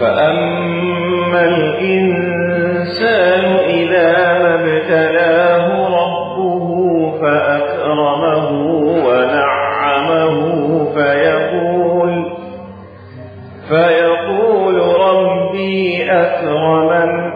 فأما الإنسان إذا ما ابتلاه ربه فأكرمه ونعمه فيقول فيقول ربي أكرمن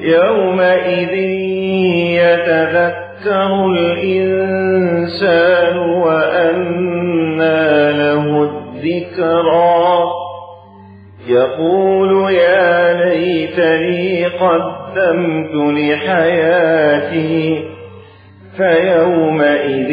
يومئذ يتذكر الإنسان وأنى له الذكرى. يقول يا ليتني قدمت لحياتي فيومئذ